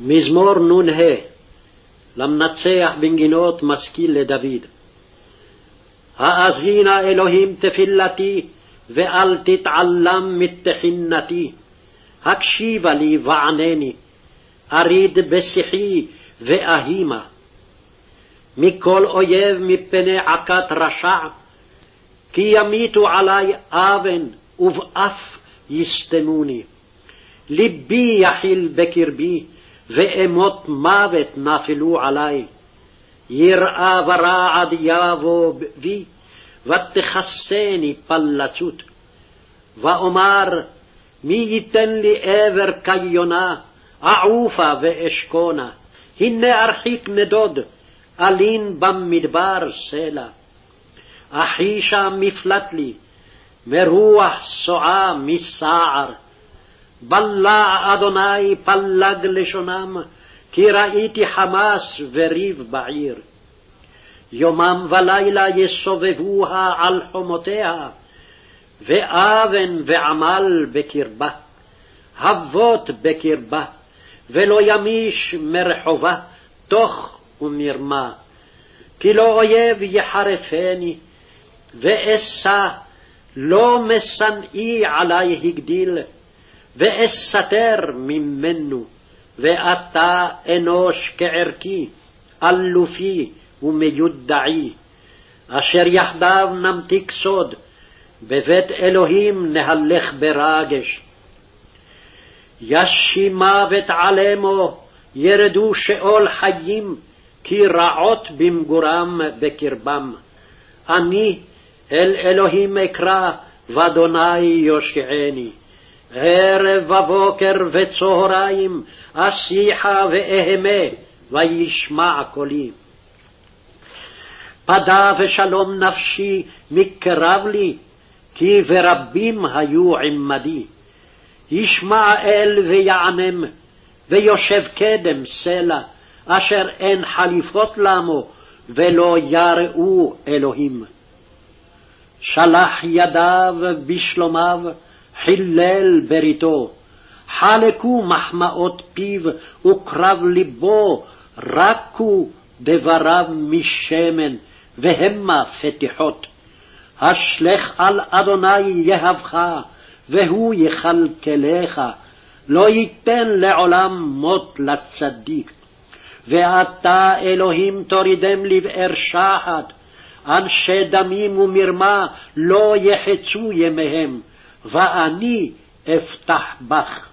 מזמור נ"ה למנצח בנגינות משכיל לדוד. האזינה אלוהים תפילתי, ואל תתעלם מתחינתי. הקשיבה לי וענני, אריד בשיחי ואהימה. מכל אויב מפני עקת רשע, כי ימיתו עלי אבן, ובאף יסתמוני. לבי יחיל בקרבי, ואמות מוות נפלו עלי. יראה ורעד יבוא בי, ותכסני פלצות. ואומר, מי ייתן לי עבר כיונה, אעופה ואשכונה. הנה ארחיק נדוד, אלין במדבר סלע. אחישה מפלט לי, מרוח סועה מסער. בלע אדוני פלג לשונם, כי ראיתי חמס וריב בעיר. יומם ולילה יסובבוה על חומותיה, ואבן ועמל בקרבה, הבות בקרבה, ולא ימיש מרחובה, תוך ומרמה. כי לא אויב יחרפני, ואשא, לא משנאי עלי הגדיל, ואסתר ממנו, ואתה אנוש כערכי, אלופי ומיודעי, אשר יחדיו נמתיק סוד, בבית אלוהים נהלך ברגש. ישי מוות עלמו, ירדו שאול חיים, כי רעות במגורם בקרבם. אני אל אלוהים אקרא, ואדוני יושיעני. ערב ובוקר וצהריים אשיחה ואהמה, וישמע קולי. פדה ושלום נפשי מקרב לי, כי ברבים היו עמדי. ישמע אל ויענם, ויושב קדם סלע, אשר אין חליפות למו, ולא יראו אלוהים. שלח ידיו בשלומיו, חילל בריתו. חלקו מחמאות פיו וקרב ליבו, רקו דבריו משמן, והמה פתיחות. השלך על אדוני יהבך, והוא יכלכלך, לא ייתן לעולם מות לצדיק. ואתה, אלוהים, תורידם לבאר שחת, אנשי דמים ומרמה לא יחצו ימיהם, ואני אפתח בך.